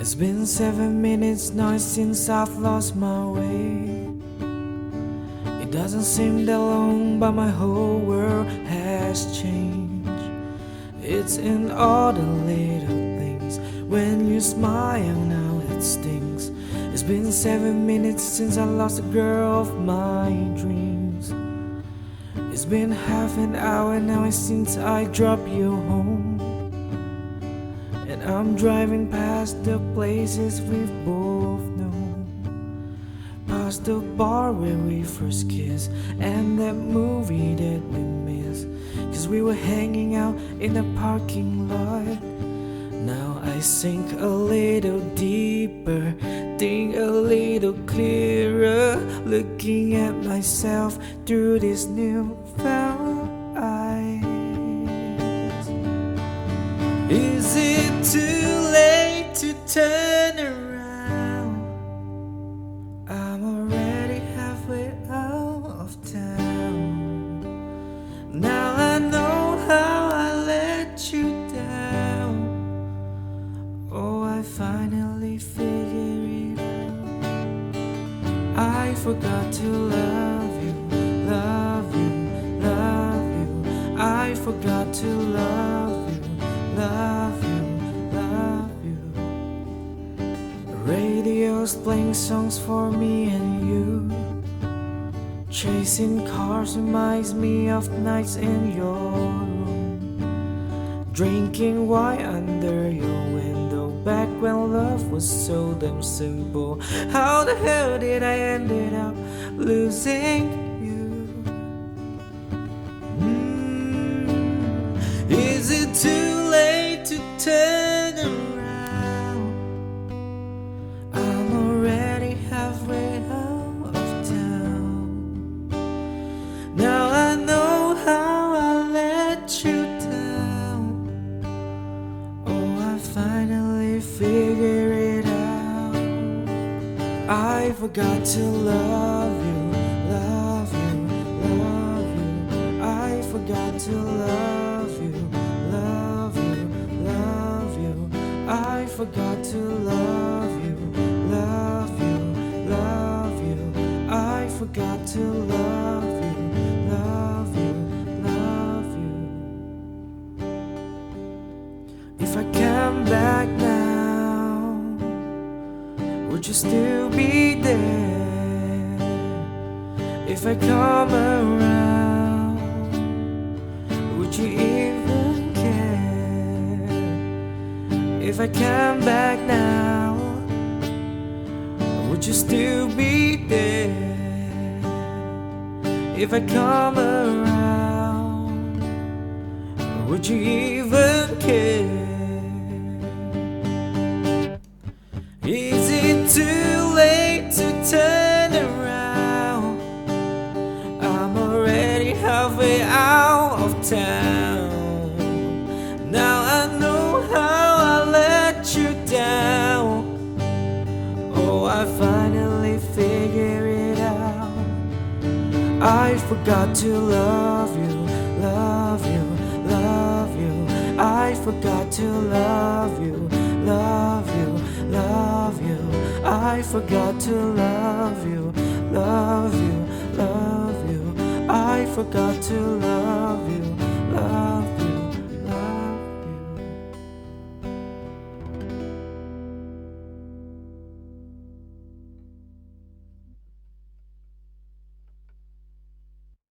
It's been seven minutes now since I've lost my way. It doesn't seem that long, but my whole world has changed. It's in all the little things. When you smile now, it stings. It's been seven minutes since I lost the girl of my dreams. It's been half an hour now since I dropped you home. I'm driving past the places we've both known. Past the bar where we first kissed, and that movie that we missed. Cause we were hanging out in the parking lot. Now I sink a little deeper, think a little clearer, looking at myself through these newfound eyes. Is it too late to turn around? I'm already halfway out of town. Now I know how I let you down. Oh, I finally figured it out. I forgot to love you, love you, love you. I forgot to love Radio's playing songs for me and you. Chasing cars reminds me of nights in your room. Drinking wine under your window back when love was so damn simple. How the hell did I end up losing I forgot to love you, love you, love you. I forgot to love you, love you, love you. I forgot to love you, love you, love you. I forgot to love you still be there? If I come around, would you even care? If I come back now, would you still be there? If I come around, would you even I forgot to love you, love you, love you. I forgot to love you, love you, love you. I forgot to love you, love you, love you. I forgot to love